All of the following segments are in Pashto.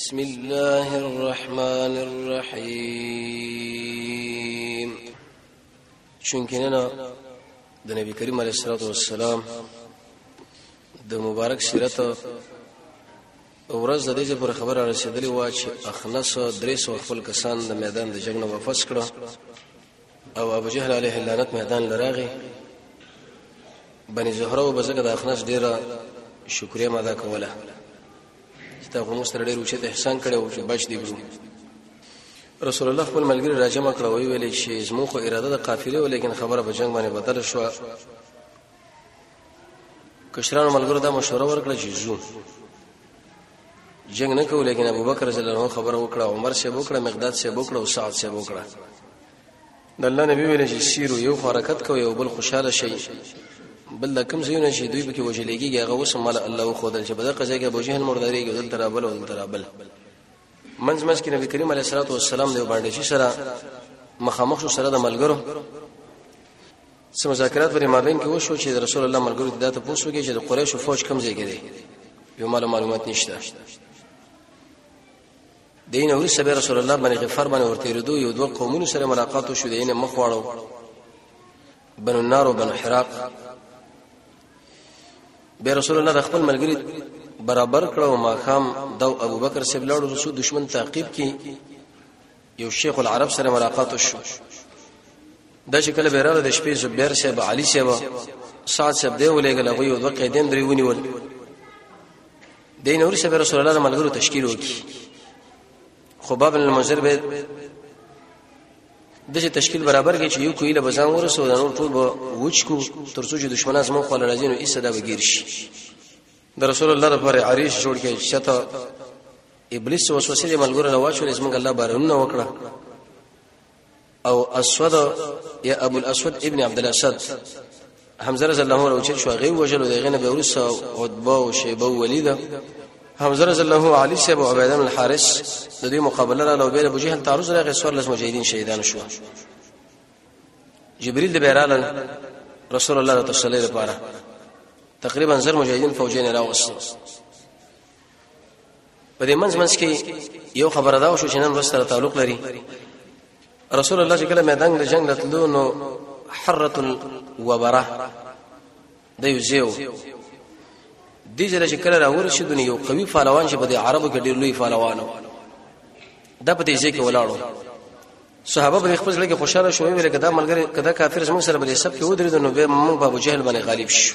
بسم الله الرحمن الرحیم چونکه نه د نبی کریم علیه الصلاه والسلام د مبارک سیرت ورځ د دې پر خبره رسیدلې و چې اخنس درې سو خپل کسان د میدان د جنگ نه واپس کړه او ابو جهل علیه اللعنت میدان لراغه بني زهره او بزګه د اخنس ډیره شکریا ماده کوله چې تا خو موږ سره ډېر اوچت احسان کړی و چې بچ دې کړو رسول الله خپل ملګری راجم کړ وی ویل چې زمو خو اراده د قافلې و لیکن خبره په جنگ باندې بدل شو کشران ملګرو دا مشوره ورکړه چې زو جنگ نه کوو لیکن ابوبکر رضی الله عنه خبره وکړه عمر سے وکړه مقداد سے وکړه او سعد سے وکړه د الله نبی ویل چې سیرو یو حرکت کوي او بل خوشاله شي بل د کوم ځایونه چې دوی پکې وجلېږي هغه اوس مال الله خو دل چې بدر قضا کې ابو جهل مرداري کې دل ترابل او دل ترابل منځ منځ کې نبی کریم علیه الصلاه والسلام دی باندې چې سره مخامخ شو سره د ملګرو سم مذاکرات ورې مابین کې وشو چې رسول الله ملګرو ته داته پوښتنه چې د قریش فوج کم ځای کې دی یو معلومات نشته دین اور سبه رسول الله باندې غفار باندې ورته ردو یو دوه قومونو سره ملاقات شو دینه مخ واړو بنو النار او بنو حراق به رسول الله خپل ملګری برابر کړو ما خام دو ابو بکر سیب لاړو رسول دشمن تعقیب کی یو شیخ العرب سره ملاقات شو د شکل بیره د شپې زبیر صاحب علي صاحب سات صاحب دی ولېګل غوي دوه قیدین درې ونیول د نور سره رسول الله ملګرو تشکیل وکي خو باب المنذر به د تشکیل برابر کې چې یو کوی له بزان ورسو د نور ټول وچ کو ترڅو چې دشمنان زمو خپل راځي نو ایسه دا بغیر شي د رسول الله لپاره عریش جوړ کې شته ابلیس وسوسه دې ملګرو نه واچول زموږ الله بارونه وکړه او اسود یا ابو الاسود ابن عبد الاسد حمزه رضی الله عنه چې شو غي وجلو دغه نه به ورسه او دبا او شیبه ولید حمزه رضی الله علی صاحب او عبیدان الحارث د دې مقابله را لوبې ابو جهل تعرض راغی سور لس مجاهدین شهیدان شو جبريل د بیرال رسول الله صلی الله علیه وسلم تقریبا زر مجاهدین فوجین راوست په دې منځ منځ کې یو خبره دا شو چې نن ورځ سره تعلق لري رسول الله چې کله میدان د جنگ راتلو نو حرۃ الوبره د یو زیو د جره چې کله راور شي دنیا یو قوي فالوان چې په دې عربو کې ډېر لوی فالوانو دا په دې ځای کې ولاړو صحابه په خپل ځل کې خوشاله شو ویل کدا ملګری کدا کافر زموږ سره بلې سب کې ودرې نو به موږ په ابو جهل باندې غالب شو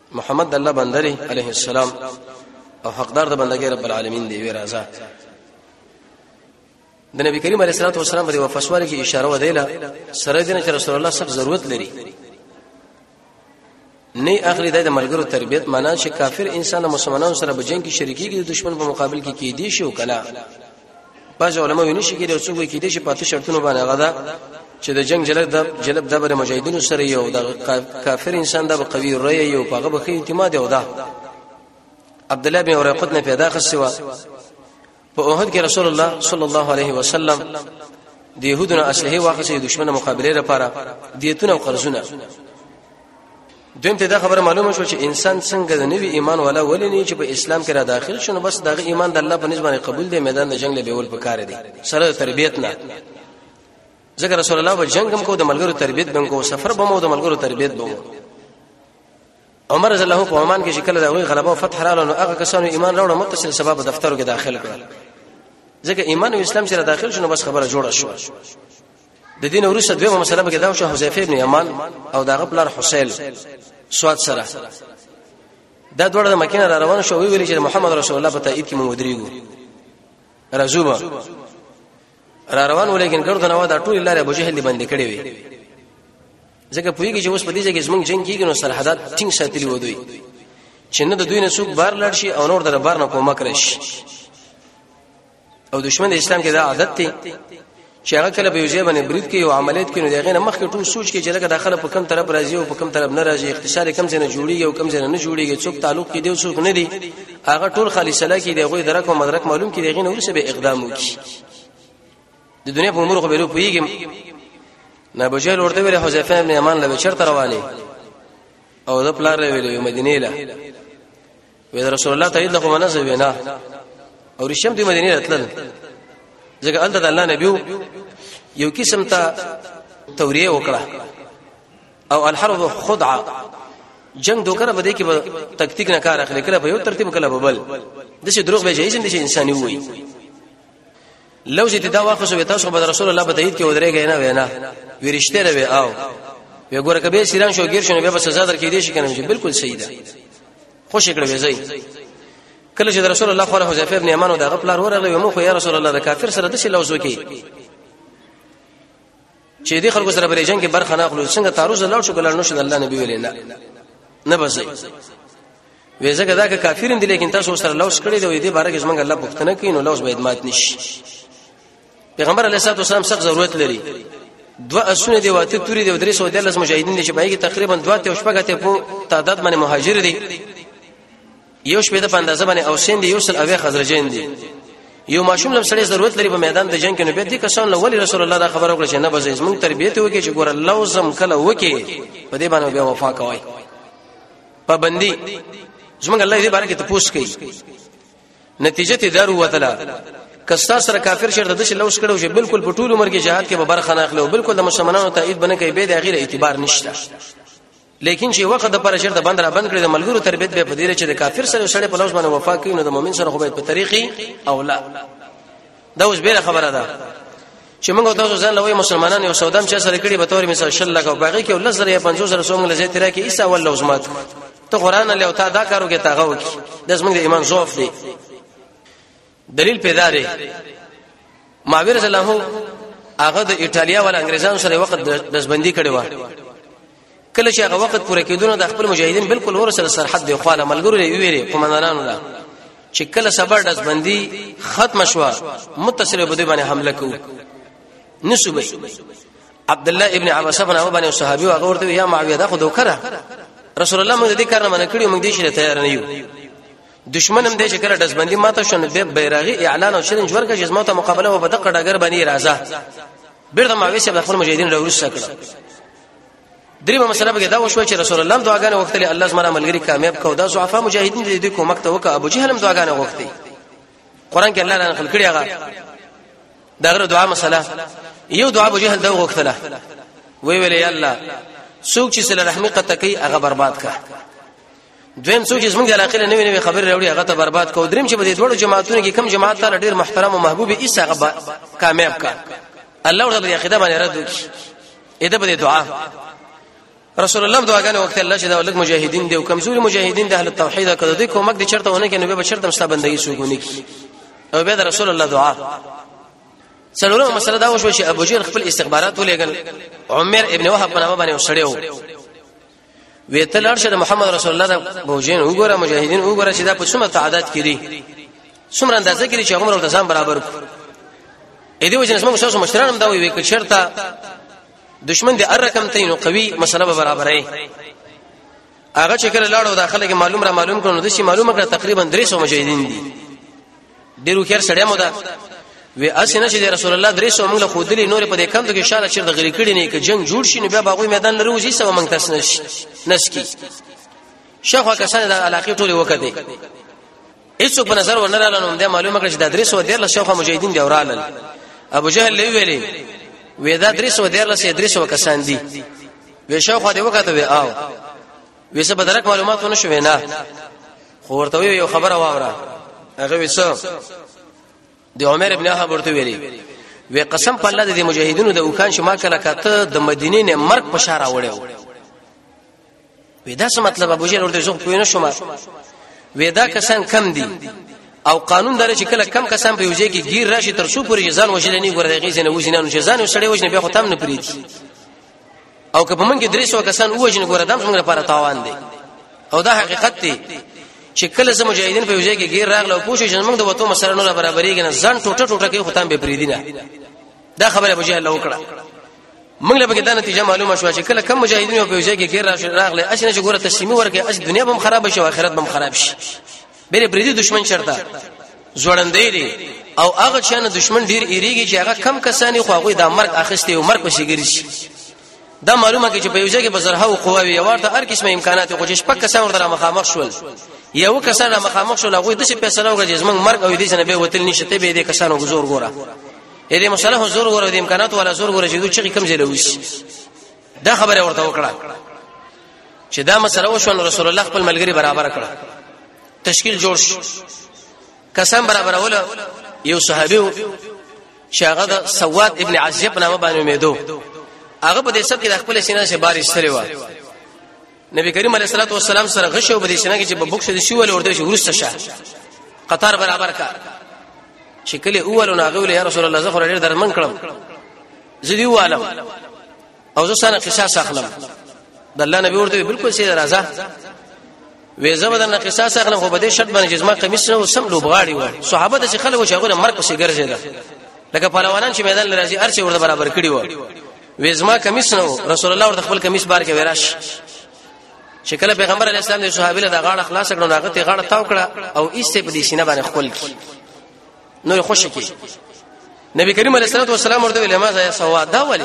محمد د الله بنده دی عليه السلام او حقدار د بندګۍ رب العالمین دی وی راځه د نبی کریم علیه الصلاه والسلام په وفاسوال کې اشاره ودیله سره دین چې رسول الله صاحب ضرورت لري نه اخلي د ملګرو تربيت معنا چې کافر انسان مسلمانانو سره بجنګ کې شریکي کې د دشمن په مقابل کې کې دي شو کلا باج علماء ویني شي کې د څو کې د شي پاتې شرطونه باندې غدا چې د جنگ جلب د جلب د بر مجاهدینو سره یو د کافر انسان د قوی رأی یو په غو خې اعتماد او دا عبد الله بن ورقت نه پیدا خسوا په اوهد کې رسول الله صلی الله علیه وسلم د يهودونو اصله واخصه دښمن مقابله لپاره دیتونه او قرضونه دویم ته دا خبره معلومه شو چې انسان څنګه د نوی ایمان ولا ولې نه چې په اسلام کې را داخل شونه بس دغه ایمان د الله په نسبت قبول دی میدان د جنگ له بیول پکاره دی سره تربیت نه ځکه رسول الله په جنگ هم کو د ملګرو تربیت بم کو سفر بم او د ملګرو تربیت بم عمر رضی الله په عمان کې شکل دا وی غلبه او فتح رااله نو هغه کسانو ایمان راوړ متصل سبب دفترو کې داخل کړل ځکه ایمان او اسلام سره داخل شونه بس خبره جوړه شو د دین ورسره دویمه مسله به دا شو حذیفه ابن یمان او دا غپلار حسین سواد سره دا دوړه د مکینه را روان شو ویل چې محمد رسول الله په تایید کې مو ودرېګو رزوبه را روان ولیکن ګردو نو دا ټول لارې ابو جهل باندې کړې وي ځکه پویږي چې اوس په دې ځای کې زمونږ جنگ کیږي نو سرحدات ټینګ ساتلی ودوي چې نه د دوی نه څوک بار لړ شي او نور د بار نه کومک راشي او دشمن اسلام کې دا عادت دی چې هغه کله به یوځای باندې برید کوي او عملیات کوي نو دغه نه مخکې ټول سوچ کوي چې لکه داخله په کم طرف راځي او په کم طرف نه راځي اقتصاد کم څه نه جوړیږي او کم څه نه جوړیږي څوک تعلق کې دی او څوک نه دی هغه ټول خالي سلا کې دی غوي درک او مدرک معلوم کې دغه نه ورسې به اقدام وکړي د دنیا په امور خو به لو پیږم نه بجل ورته ویل حذیفه ابن یمان له چرته روانه او د پلار ویل مدینه له وې رسول الله تعالی دغه منځ وینا او رشم دی مدینه راتلل ځکه انت د الله نبی یو قسم ته توریه وکړه او الحرب خدعه جنگ دوکره بده کې به تکتیک نه کار اخلي کله په یو ترتیب کله په بل د څه دروغ به جایز دي چې انساني وي لو چې دا واخص وي تاسو به رسول الله بدایت کې ودرېږئ نه وینا ورشته نه وي او وی ګوره کبه سیران شو غیر شنو به سزا در کې دي شي کنه چې بالکل صحیح ده خوش کړه وی زئی کله چې رسول الله خو حذیفه ابن یمان او دغه پلار ورغلی مو خو یا رسول الله د کافر سره د شي لوز وکي چې دې خلکو سره بری جنگ کې برخه نه اخلو څنګه تعرض لاړ شو کله نو شو الله نبی ویل نه نه بځي وې زګه دا که کافر دي لیکن تاسو سره لوس کړی دی دې باره کې څنګه الله پښتنه کین نو لوس به ادمات نشي پیغمبر علیه الصلاه والسلام سخت ضرورت لري دوا اسونه دی واته توري دی درې سو د لس مجاهدین دي چې پای کې تقریبا دوا ته شپږه ته په تعداد باندې مهاجر دي یو شپې د پاندازه باندې او سین دی یو سل اوې خزرجین دی یو ماشوم لم سړی ضرورت لري په میدان د جنگ کې نو به دي کسان له ولی رسول الله دا خبره وکړه چې نه بزې زموږ تربیته وکړي چې ګور الله زم کله وکړي په دې باندې بیا وفا کوي پابندي زموږ الله دې بارے کې ته پوښت کوي نتیجه ته دارو وتلا کستا سره کافر شر د شل لوس کړو چې بالکل په ټول عمر کې جهاد کې به برخه نه اخلو بالکل د مسلمانانو تایید بنه کوي به د غیر اعتبار نشته لیکن چې وخت د پر شرط بند را بند کړی د ملګرو تربیت به پدیره چې د کافر سره سره په لوز باندې وفا کوي نو د مؤمن سره خو به په طریقې او لا دا اوس بیره خبره ده چې موږ تاسو ځان لوي مسلمانان یو سودام چې سره کړي به تور مثال شل لګو باقي کې ولز لري 50 سره سوم لزه تیرا کې عیسی ول لوزمات ته قران له او تا دا کارو کې تاغه وکي د زموږ د ایمان زوف دی دلیل پیدا دی معاویه رضی الله عنه هغه د ایتالیا ول انګریزانو سره وخت دزبندي کړي و کله چې هغه وخت پوره کېدونه د خپل مجاهدین بالکل ور سره سرحد دی خو له ملګرو لري ویری قومندانانو لا چې کله صبر دزبندي ختم شوه متصل بده باندې حمله کوو نسبه عبد الله ابن عباس بن ابو باندې صحابي او غورته یا معاویه دا خو دوکره رسول الله موږ دې کار نه منکړي موږ دې شي تیار نه یو دشمن هم دې چې کله دزبندي ماته شون به بیرغي اعلان او شرنج ورکړي چې زموږ ته مقابله و په دغه ډګر باندې راځه بیرته ما ویسه د خپل مجاهدین له ورسره کړه دریمه مسله به دا وشو چې رسول الله دعاګانې وکړي الله زما ملګری کامیاب کو دا صحافه مجاهدین دې دې کومک ته وکړه ابو جهل هم دعاګانې وکړي قران کې الله نه خلق کړی هغه دا غره دعا مسله یو دعا ابو جهل دا وکړه وی ویلې الله څوک چې سره رحمت قطع کوي هغه برباد کړه دویم څوک چې زموږ علاقې له نوې نوې خبرې راوړي هغه ته برباد کو دریم چې په دې دوړو جماعتونو کې کم جماعت تعالی ډیر محترم او محبوب ایسا هغه کامیاب کا الله ورته دې خدای باندې رد وکړي اې دې په دعا رسول الله دعاګانې وخت الله چې دا ولک مجاهدین دی او کمزوري مجاهدین د اهل توحید کړه دې کومک دې چرته ونه کې نو به چرته مستا بندګي سوګونی کی او به رسول الله دعا څلورمه مسله دا وشو چې ابو جهل خپل استخبارات ولېګل عمر ابن وهب په نامه باندې وسړیو وی ته لړ شه د محمد رسول الله د بوجین وګوره مجاهدین وګوره چې دا په څومره تعداد کې دي څومره اندازه کې چې عمر او ځان برابر کو اې دې وجه نسمه شاو مشران هم دا وی وکړ شرطه دشمن دې ار رقم ته نو قوي مسله به برابرې هغه چې کله لاړو داخله کې معلوم را معلوم کړو د شي معلومه کړه تقریبا 300 مجاهدین دي ډیرو خیر سړی مو ده وی اسنه چې رسول الله درې سو موږ له خودلی نور په دې کم ته کې شاله چیر د غری کړي نه کې جنگ جوړ شي نو بیا باغوي میدان لري وځي سو موږ تاسو نش نسکی شیخ کسان د علاقه ټوله وکړي هیڅوک په نظر ورنه رااله نو د معلومه کړ چې د درې سو ډیر له شیخ مجاهدین دی ورالل ابو جهل لوي ویلي وی دا درې سو ډیر له سې درې سو کسان دي وی شیخ دې وکړه وی آو وی څه بدرک معلومات ونه شوې نه خو ورته یو خبره واوره هغه وسو د عمر ابن احب ورته ویلي وی قسم په الله د مجاهدینو د اوخان شما کله کاته د مدینې نه مرګ په شار راوړیو وی دا څه مطلب ابو جهل ورته زه پوه نه شوم وی دا کسان کم دي او قانون دره چې کله کم کسان په یوځای کې گیر راشي تر څو پورې ځان وژل نه ګورې غي زنه وژنه نو ځان وسړې وژنه بیا خو تم نه پریږي او که په موږ کې درې سو کسان وژني ګوره دم څنګه لپاره تاوان دی او دا حقیقت دی چې کله زموږ مجاهدین په وجه کې غیر راغله او پوښښ چې موږ د وته مسره نه برابرېږي نه ځان ټوټه ټوټه کې ختم به پریدي نه دا خبره ابو جهل وکړه موږ له دا نتیجه معلومه شو چې کله کم مجاهدین په وجه کې غیر راغله اش نه چې ګوره تسلیمي ورکه اش دنیا به خراب شي او آخرت به خراب شي بیر بریدي دشمن چرته زوړندې دي او هغه چانه دشمن ډیر ایریږي چې هغه کم کسانی خو هغه د مرګ اخیسته او مرګ پسې ګرځي دا معلومه کې چې په یو ځای کې بزرها او قوا وي ورته هر قسمه امکانات خو چې شپږ کسان ورته مخامخ شول یو کسان مخامخ شول هغه د څه پیسې راوړل چې زمنګ مرګ او دې څنګه به وتل نشي ته به دې کسانو گزور ګوره دې مسله زور ور دې امکانات ولا زور ور چې دوی چې کم زیلوي دا خبره ورته وکړه چې دا مسله وشو نو رسول الله خپل ملګری برابر کړ تشکیل جوړ شو قسم برابر ول یو صحابي شاغه د سواد ابن عزیه په نامه باندې امیدو هغه په دې سب کې د خپل سینې سره بارش سره و نبی کریم علیه الصلاه والسلام سره غشو په دې سینې کې چې په بوکس دې شو ول ورته شو ورسته شه قطار برابر کا چې کله اول نو هغه ول یا رسول الله زه خو ډیر درمن کړم زه دی والم او زه سره قصاص اخلم د الله نبی ورته بالکل سي راځه وې زه بدن قصاص اخلم خو بده شرط باندې جسمه قمیص نو سم لوبغاړي و صحابه د خلک و شغله مرګ پسې ګرځیدا لکه پهلوانان چې میدان لري ارچې ورته برابر کړی و وې زما قمیص نو رسول الله ورته خپل قمیص بار کې وراش چې کله پیغمبر علی السلام د صحابه له غاړه خلاص کړو هغه ته غاړه تاو کړه او ایسته په دې سینه باندې خپل کی نو خوشی کی نبی کریم علیه الصلاه والسلام ورته ویل ما زه سوا دا ولی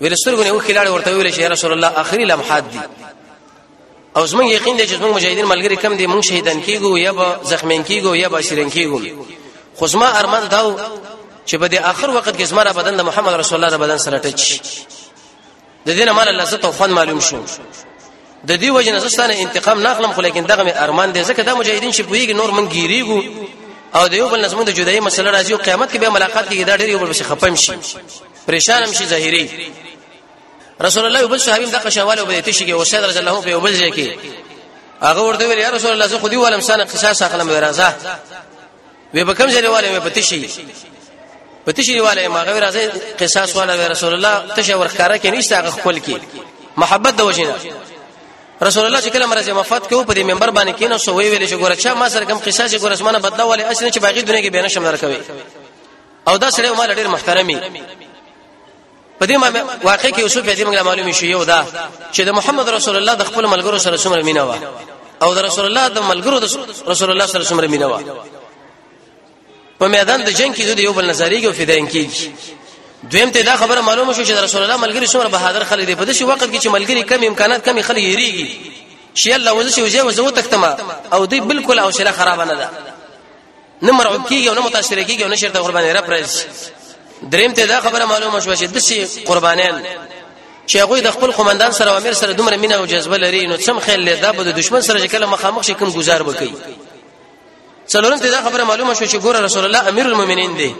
ورسرګونه و خلاړ ورته ویل چې رسول الله اخري لمحات دي او زمونږ یقین دی چې زمونږ مجاهدین ملګری کم دي مونږ شهیدان کیګو یا به زخمین کیګو یا به شیرین کیګو خو زما ارمان داو چې په دې اخر وخت کې زما بدن د محمد رسول الله د بدن سره ټچ د دې نه مال لذت او خوند معلوم شو د دې وجه نه زستانه انتقام نه اخلم خو لیکن دغه مې ارمان دی ځکه دا مجاهدین چې پویږي نور من ګیریګو او د یو بل نظم د جدایي مسله راځي او قیامت کې به ملاقات کېږي دا ډېر یو بل څه خپم شي پریشان هم شي ظاهري رسول الله وبل صحابین د قشواله وبې تشي کې او سید رضی الله په وبل ځای کې هغه ورته ویل یا رسول الله زه خو دی ولم سنه قصاص اخلم ورازه وې په کوم ځای نیواله وې په تشي په تشي نیواله ما غوې راځي قصاص والا رسول الله تشه ورخاره کې نشته هغه خپل کې محبت د وجنه رسول الله چې کله مرز مفات کو په دې منبر باندې کینو سو وی ویل چې ګوره چا ما سره کوم قصه چې ګوره اسمانه بدلا ولې اسنه چې باقي دنیا کې بیان شم درکوي او دا سره مال ډیر محترمي په دې واقع کې یوسف دې موږ معلومه شي یو دا چې د محمد رسول الله د خپل ملګرو سره څومره مینه و او د رسول الله د ملګرو د رسول الله سره څومره مینه و په میدان د جنگ کې دوی یو بل نظریږي او فداین کیږي دویم ته دا خبره معلومه شو چې د رسول الله ملګری څومره بهادر خلک دي په دې وخت کې چې ملګری کم امکانات کم خلک یریږي شي الله وځي وځي وځو تختما او دوی بالکل او شله خراب نه ده نه مرعوب کیږي او نه متاثر کیږي او نه شرط قرباني را پرځي دریم ته دا خبره معلومه شوه چې د شي قربانیان چې هغه د خپل قومندان سره او امیر سره دومره مینه او جذبه لري نو څم خیال لري دا به د دشمن سره کله مخامخ شي کوم گزار وکړي څلورم ته دا خبره معلومه شوه چې ګوره رسول الله امیر المؤمنین دی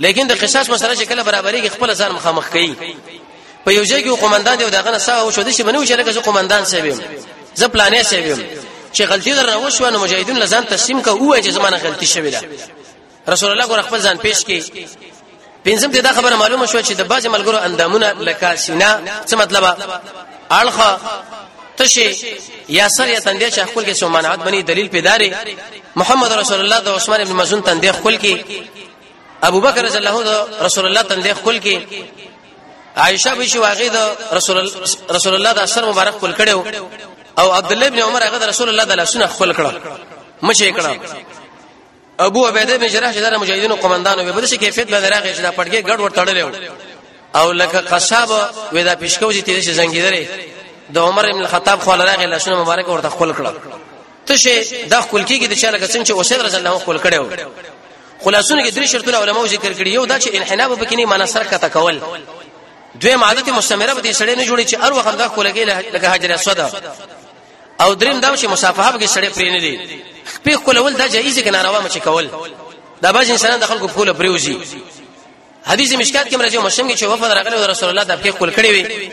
لیکن د قصاص مسله چې کله برابرېږي خپل ځان مخامخ کوي په یو ځای کې قومندان دی او داغه نه ساه وشو د شي بنو چې لکه قومندان صاحب یم زه پلانې صاحب یم چې غلطي در وشو نو مجاهدین لزان تسلیم کا وای چې زمانه غلطي شوی ده رسول الله ګور خپل ځان پیش کی پنځم ته دا خبره معلومه شو چې د باج ملګرو اندامونه لکه سینا څه مطلب اړخه تشه یا سر یا تندې چې خپل کې سمانات بني دلیل پیداري محمد رسول الله د عثمان ابن مزون تندې خپل کې ابو بکر رضی الله عنه رسول الله تندې خپل کې عائشه به شو هغه د رسول رسول الله د اثر مبارک خپل کړو او عبد الله ابن عمر هغه د رسول الله د لاسونه خپل کړو مشه کړو ابو عبیده بن جراح چې د مجاهدینو قومندان وي بده شي کیفیت به دراغه چې دا پټګي ګډ ور تړلې او لکه قصاب وې دا پښکو چې تیرې زنګیدره د عمر ابن الخطاب خو لراغه لاسونه مبارک ورته خپل کړو ته شي د خپل کېږي د چا لکه څنګه چې اوسه رسول الله خپل کړو خلاصونه کې درې شرطونه علماو ذکر کړي یو دا چې انحناء به کې نه معنی سر کته کول دوی عادت مستمره به دې سړی نه جوړي چې هر وخت دا خلګي لکه حجر اسود او دریم دا چې مصافحه به سړی پرې نه دی په خپلول دا جایز کې ناروا مچ کول دا باج انسان د خلکو په خپل پریوزي حدیث مشکات کې مرجو مشم کې چې وفد راغلی رسول الله د په خپل کړی وي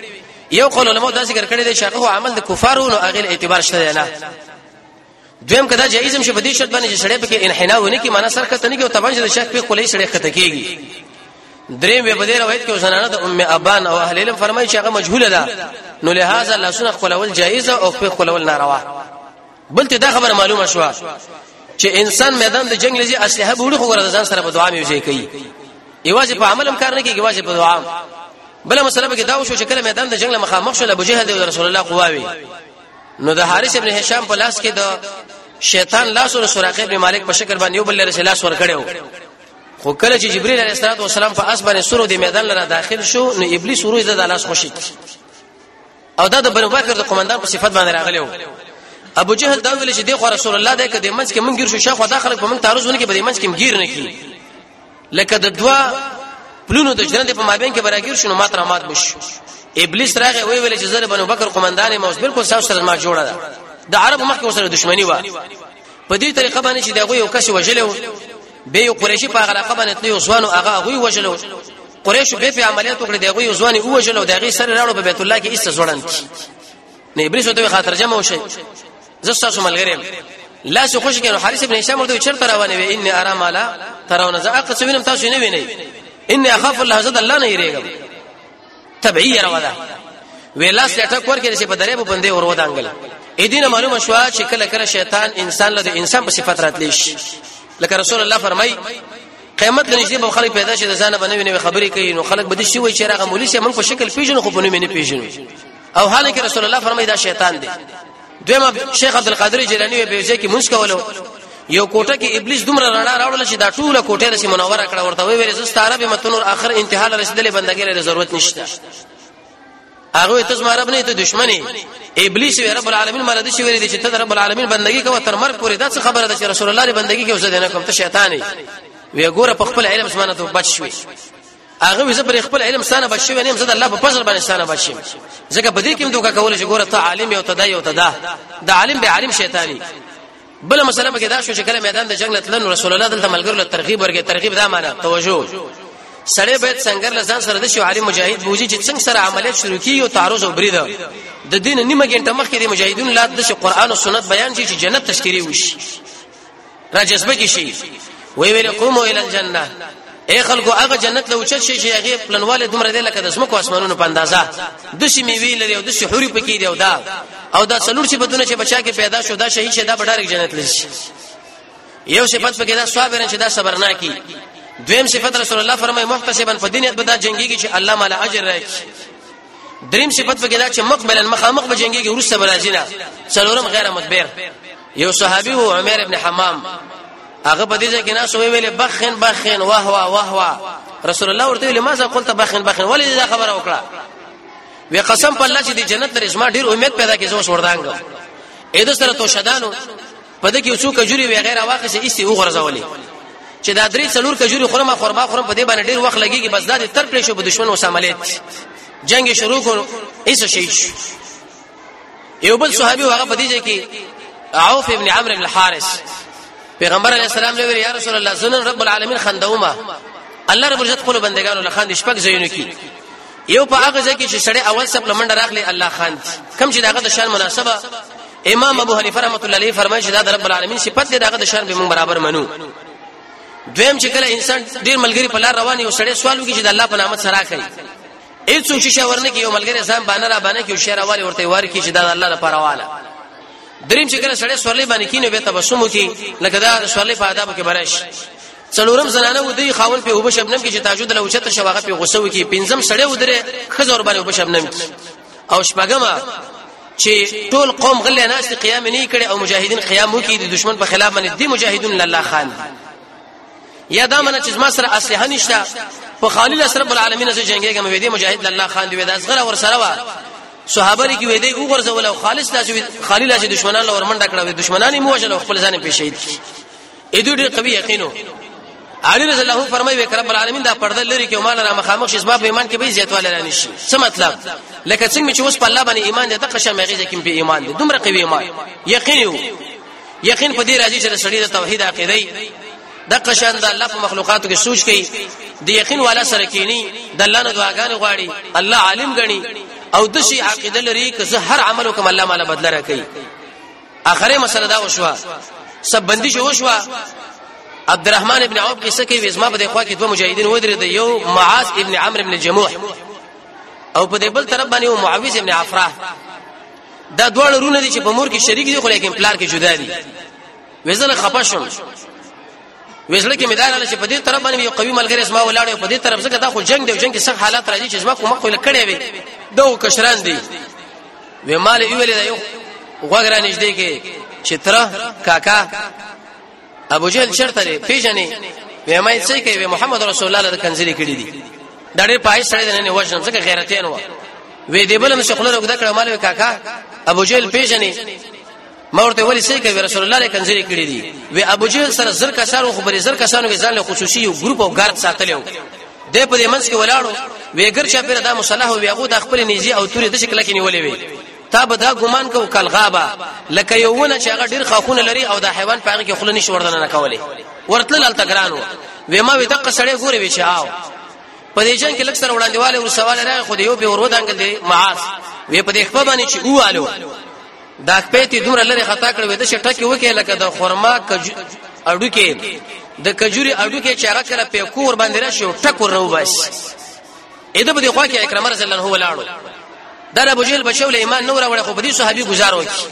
یو قول علماء دا ذکر کړی دی چې هغه عمل د کفارو نو اغل اعتبار شته نه دویم کدا جایزم شي په دې شرط باندې چې شړې پکې انحنا ونه کی معنا سر کته نه کیو تبان چې شیخ په خلې شړې کته کیږي درې به بدې روایت کې زنانه د ام ابان او اهل علم فرمایي چې هغه مجهوله ده نو لهدا لاسونه خلول جایز او په خلول ناروا بلته دا خبره معلومه شو چې انسان میدان د جنگ لږه اسلحه وړي خو ورته ځان سره په دعا میوځي کوي ایواز په عمل هم کار نه کوي ایواز په دعا بل مسله به دا وشو چې کله میدان د جنگ له مخامخ شو له بجهد رسول الله قواوي نو د حارث ابن هشام په لاس کې د شیطان لاس او سراقه ابن مالک په شکل باندې یو بل لري لاس ور کړو خو کله چې جبرئیل علیه السلام په اس باندې سورو د میدان لره داخل شو نو ابلیس ورو زده لاس خوشی او دا د بنو بکر د قومندان په صفت باندې راغلی و ابو جهل دا ویل چې د رسول الله د کده منځ کې منګیر شو شاخ دا خلک په من تعرض ونه کې په دې منځ کې منګیر نه کی لکه د دوا پلونو د ژوند په مابین کې براګیر شنو مات را مات بش ابلیس راغی وی ویل چې زره بنو بکر قومندان ما اوس بالکل ساو سره ما جوړه ده د عرب مخ کې سره دښمنی و په دې طریقه باندې چې دغه یو کس وجلو به یو قریشي په هغه رقم باندې یو ځوانو هغه هغه وجلو قریش به په عملیات وکړي دغه یو ځواني وجلو دغه سره راړو په بیت الله کې ایست ځوړند نه ابلیس ته خاطر جمع وشي زستا سو ملګریم لا سو خوش کینو حارث ابن هشام ورته چرته روانه وي ان ارا مالا ترون زه اقص وینم تاسو نه ویني ان اخاف الله زد الله نه یریګم تبعیه رودا ویلاس لټه کور کې چې په درې باندې اور ودانګل اې دینه معلومه شو چې کله کله شیطان انسان له انسان په صفات راتلی شي لکه رسول الله فرمای قیامت لنیش دی به خلک پیدا شي د ځانه بنوي نه خبرې کوي نو خلک به دې شي وي چې راغه مولوی شه موږ په شکل پیژنو خو په نوم نه پیژنو او حال کې رسول الله فرمایي دا شیطان دی دویمه شیخ عبد القادر جیلانی به ځکه مونږ کولو یو کوټه کې ابلیس دومره رڼا راوړل چې دا ټوله کوټه رسې منوره کړه ورته وی ویل زستا عرب متنور اخر انتها لرسیدلې بندګۍ لري ضرورت نشته هغه ته زما رب نه ته دښمنې ابلیس وی رب العالمین مال دې ویل دي چې ته رب العالمین بندګي کوه تر مرګ پورې دا څه خبره ده چې رسول الله دې بندګي کوي زه دې نه کوم ته شیطان وی ګوره په خپل علم سمانه ته بچ شوی هغه وزه پر خپل علم ستانه بچي ونیم زه د الله په فضل باندې ستانه بچي ځکه په دې کې دوکا کول چې ګوره ته عالم یو ته دا یو ته دا د عالم به عالم شیطانی بل مسله کې دا شو چې کله میدان د جنگ لتلن رسول الله دلته ملګرو له ترغیب ورګه ترغیب دا معنا توجه سړی باید څنګه لزان سره د شو عالم مجاهد بوجي چې څنګه سره عملیات شروع کیو تعرض او برید د دین نیمه ګنټه مخکې د مجاهدون لاد د قرآن او سنت بیان شي چې جنت تشکری وشي را جذبه کی شي وی ویل قومو ال الجنه اے خلکو هغه جنت له اوچت شي چې هغه پلنواله دومره دی لکه د سمکو اسمانونو په اندازا د شي میوي لري او د شي حوري پکې دی او دا او دا څلور چې بدونه چې بچا کې پیدا شو دا شهید شه دا بډارک جنت لشي یو صفت پکې دا صابر چې دا صبرناکي دویم صفت رسول الله فرمای محتسبا په دینیت به دا جنگي چې الله مال اجر راکړي دریم صفت پکې دا چې مقبلا مخامخ به جنگيږي ورسته برازینا څلورم غیر مدبر یو صحابي وو عمر ابن حمام هغه په دې ځای کې ناس ویلې بخن بخن واه واه واه واه رسول الله ورته ویل ما ځا قلت بخن بخن ولې دا خبره وکړه وی قسم په الله چې د جنت لري زما ډیر امید پیدا کیږي اوس وردانګ اې د سره تو شدانو په دې کې یو څو کجوري وی غیر واخیسه ایستي وغورځولې چې دا درې څلور کجوري خورم خورما خورم په دې باندې ډیر وخت لګیږي بس دا دې تر پرې شو په دشمن وساملې جنگ شروع کړو ایسه شي یو بل صحابي هغه په دې ځای کې عوف ابن عمرو بن الحارث پیغمبر علی السلام له یا رسول الله زنن رب العالمین خندوما الله رب عزت خپل بندگانو له خاندې شپږ زینو کې یو په هغه ځای کې چې سړی اول سب لمنډه راخلی الله خان کم چې داغه د شان مناسبه امام ابو حنیفه رحمۃ اللہ علیہ فرمایي چې دا د رب العالمین صفت دی داغه د شان به مون برابر منو دویم چې کله انسان ډیر ملګری په لار روان یو سړی سوال وکړي چې د الله په نامه سره کوي هیڅ څه شي ورنه کې یو ملګری ځان باندې را باندې کې شعر والی ورته وار کې چې دا الله لپاره واله دریم چې کله سړی سوالې باندې کینې به تبسم وکي لکه دا سوالې په آداب کې برش څلورم زنانه و دی خاون په وبشبنم کې چې تاجود له اوچته شواغه په غوسه وکي پنځم سړی ودره خزور باندې وبشبنم کې او شپږمه چې ټول قوم غلې ناس قیام نه کړي او مجاهدین قیام وکړي د دشمن په خلاف باندې دي مجاهدون لله خان یا دا منه چې ما سره اسلحه نشته په خالي لس رب العالمین سره جنگيږم وې دي مجاهد لله خان دی وې دا زغره ور سره وا صحابه لري کې وې دي وګرځول او خالص لاسه خالي لاسه دشمنان لور منډه کړه دشمنان یې موجل خپل ځان په شهید کړي اې دوی ډېر قوي یقینو علي رضی الله فرمایي وک رب العالمین دا پرده لري کې مال را مخامخ شي زما په ایمان کې به زیاتواله رانه شي څه مطلب لکه څنګه چې اوس په الله باندې ایمان دې دغه شمه غیږه کې په ایمان دې دومره قوي ایمان یقین یو یقین په دې راځي چې سړی د توحید عقیده د قشان د الله په مخلوقاتو کې سوچ کوي د یقین والا سره کینی د الله نه دعاګانې غواړي الله عالم غني او د شي عقیده لري که زه هر عمل وکم الله مال بدل راکړي اخره مسله دا وشوه سب بندي شو وشوه عبدالرحمن ابن عوف قصه کوي وزما په خوا کې دوه مجاهدین ودرې دی یو معاذ ابن عمرو ابن جموح او په دې بل طرف باندې یو معاویه ابن عفرا دا دوه لرونه دي چې په مور کې شریک دي خو لیکن پلار کې جدا دي وزل خپشم وزل کې مدار چې په دې طرف باندې یو قوي ملګری اسما ولاړ او په دې طرف څخه دا خو جنگ دی جنگ کې سخت حالات راځي چې اسما کومه کوله کړې وي دوه کشران دي وې مال ویل دا یو وګرا نږدې کې چتر کاکا ابو جهل شرط لري پیژنې وې مې څه کوي محمد رسول الله د کنځلې کړې دي دا ډېر پای سره نه وژن څنګه غیرتین و وې دې بل مشه خلره وګدا کړه مال کاکا ابو جهل پیژنې ما ورته ویل سې کوي رسول الله له کنځري کړی دی وی ابو جهل سره زر کسانو خو بری زر کسانو کې ځان له خصوصي یو ګروپ او ګارد ساتلو د په دې منځ کې ولاړو ویګر چې پر دا مصالح وی هغه د خپل نيزي او توري د شکل کې نیولې وی تا به دا ګمان کو کل غابه لکه یوونه چې هغه ډیر خاخونه لري او دا حیوان په هغه کې خلنی شوردنه نه کوله ورتل لالته ګرانو وې ما وې دغه سړی ګوري وی چې آو په دې جنگ کې لکثر وړاندېواله او سوال راغی خو دې یو به ورو دانګل دی معاص وې په دې خپل باندې چې اوالو دا پیتی دوره لري خطا کړو د شټکی وکي لکه د خرما کج اډو کې د کجوري اډو کې چې هغه کله په کور باندې راشي او ټکور رو بس اې د بده خوا کې اکرم رضی الله عنه ولاړو دا ابو جهل بشول ایمان نور وړ خو په دې صحابي گزار وکي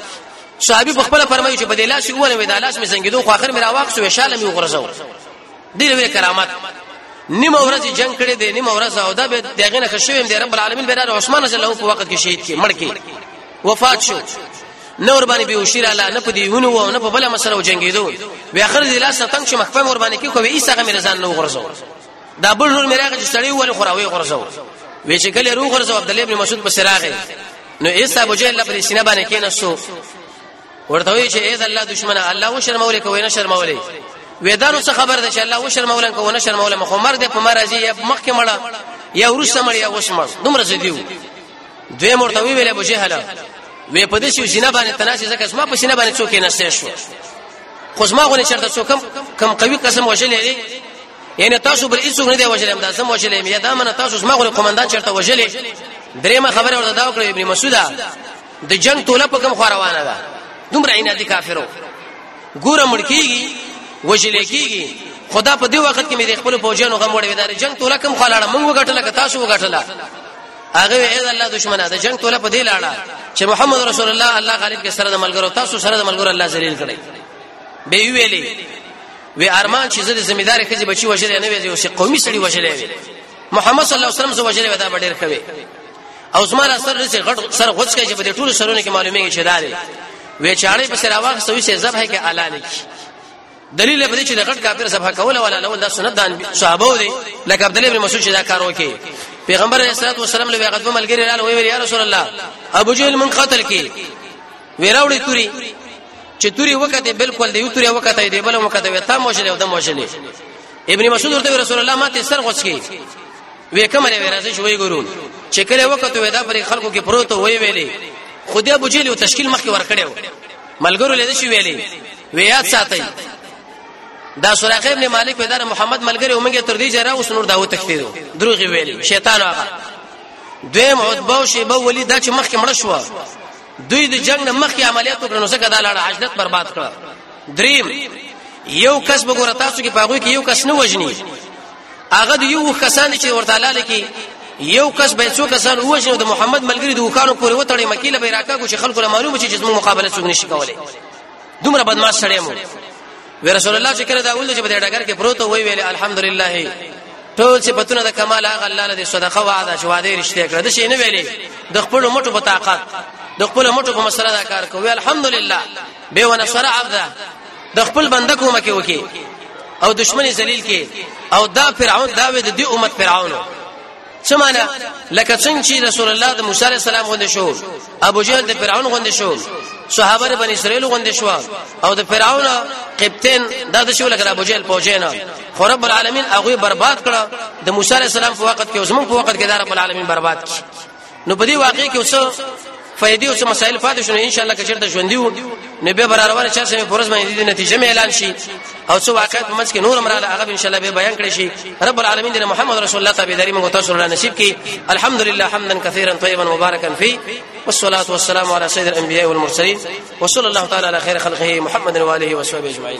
صحابي په خپل فرمایي چې په دې لاس یې ولوي دا لاس مې زنګیدو خو اخر مې راواخ سو شاله مې وغورځو ډیر وی کرامت نیمه ورځ جنگ کړي دي نیمه ورځ او دا به دغه نه خشویم دی رب العالمین به عثمان رضی الله په وخت کې شهید کی مړ کی وفات شو نور باندې به وشیر الله نه پدی ونه و نه په بل مسله جنگیدو بیا اخر دی لاس تنگ شي مخفم ور باندې کې کوي ایسه غمه رضان نو غرزو دا بل نور میراغه چې سړی ول خوراوي غرزو وی چې کله روغ غرزو عبد الله ابن مسعود په سراغه نو ایسه ابو جهل په سینه باندې کې نسو ورته وی چې اې د الله دشمنه الله و شرمولې کوي نه شرمولې وېدانو څه خبر ده چې الله و شرمولن کوي نه شرمولې مخ عمر دې په مرزي یا مخ کې مړه یا ورسته مړه یا وسمړ دومره زديو دوی مرته وی ویلې بوجه هله وې په دې شو جنہ باندې تناسي زکه اسما په سینه باندې څوک نه سې شو خو زما غو نه چرته څوک کم کم قوي قسم وشلې یعنی تاسو بل هیڅ نه دی وجلم دا سم وجلم یا دا من تاسو ما غو قومندان چرته وجلې درېمه خبره ورته دا وکړه ابن مسعود د جنگ توله په کوم خو روانه ده دومره عنادي کافرو ګوره مړ کیږي وجل کیږي خدا په دې وخت کې مې د خپل فوجانو غم وړې ودارې جنگ توله کوم خو لاړه مونږ وګټله که تاسو وګټله هغه اې الله دشمنه د جنگ توله په دې لاړه چې محمد رسول الله الله غالب کې سره د ملګرو تاسو سره د ملګرو الله ذلیل کړی به ویلې وی ارمان چې زه د زمیدار کځي بچي وشلې نه وي چې قومي سړي وشلې محمد صلی الله علیه وسلم سو وجره ودا ډیر کوي او زما را سره چې غټ سر غوڅ کوي چې په دې ټولو سرونو کې معلومیږي چې دا دی وې چاړې په سر واغ سوي سي ذبح کې اعلی نه کی دلیل په دې چې د غټ کافر ذبح کول ولا لول دا سنت دان صحابه دي لکه عبد الله بن مسعود چې دا کار وکي پیغمبر علیه الصلاه والسلام له غدو ملګری رااله وی یا رسول الله ابو جهل من قتل کی ویراوړي توري چې توري وکته بالکل دی توري وکته دی بل وکته وي تاسو مو شلې او د مو شلې ابن مسعود ورته رسول الله ماته سر غوڅ کی وې کومه لري راځي چې وای ګورو چې کله وخت وې دا پر خلکو کې پروت وې ویلې خدای ابو جهل او تشکیل مخکې ور کړو ملګرو لید شي ویلې وې یاد ساتي دا سراقه ابن مالک پیدا محمد ملګری اومګه تر دې جره اوس نور داو تکفیر دروغ ویلې شیطان هغه دویم عتبه او شیبه ولی دا چې مخکې مړ شو دوی د جنگ نه مخکې عملیات وکړنو څخه دا لاړه حجت برباد کړ دریم یو کس وګوره تاسو کې پاغوي کې یو کس نه وژني هغه د یو کسان چې ورته لاله کې یو کس به څو کسان وژني د محمد ملګری د وکانو پورې وتړي مکی له بیراکا کو چې خلکو له معلومه چې جسمه مقابله څوک نشي کولای دومره بدمعاش سړی مو وی رسول الله چې کړه دا ول چې په دې ډګر کې پروت وی ویل الحمدلله ټول صفاتونه د کمال هغه الله له صدقه وعده شو وعده رښتیا کړ د شي نه ویلې د خپل مټو په طاقت د خپل مټو په مسله دا کار کوي الحمدلله به ونه سره عبدا د خپل بنده کومه کې وکي او دشمن ذلیل کې او دا فرعون دا وې د دې امت فرعون څه معنا لکه څنګه چې رسول الله د موسی عليه السلام غوند شو ابو جهل د فرعون غوند شو صحابه د بنی اسرائیل غوند شو او د فرعون قبطین دا د شو لکه ابو جهل پوجینا خو رب العالمین هغه برباد کړه د موسی عليه السلام په وخت کې او زمون په وخت کې د رب العالمین برباد کړه نو په دې واقع کې اوس فائدې اوس مسائل فاتې شونه ان شاء الله کچر ته ژوندۍ وو نه به بر روانه چا سمې پرز باندې دې نتیجه مې اعلان شي او څو واقعات مڅ کې نور مراله هغه ان شاء الله به بیان کړی شي رب العالمین دې محمد رسول الله تعالی دې موږ تاسو له نصیب کې الحمدلله حمدا كثيرا طيبا مباركا فيه والصلاه والسلام على سيد الانبياء والمرسلين وصلى الله تعالى على خير خلقه محمد واله وصحبه اجمعين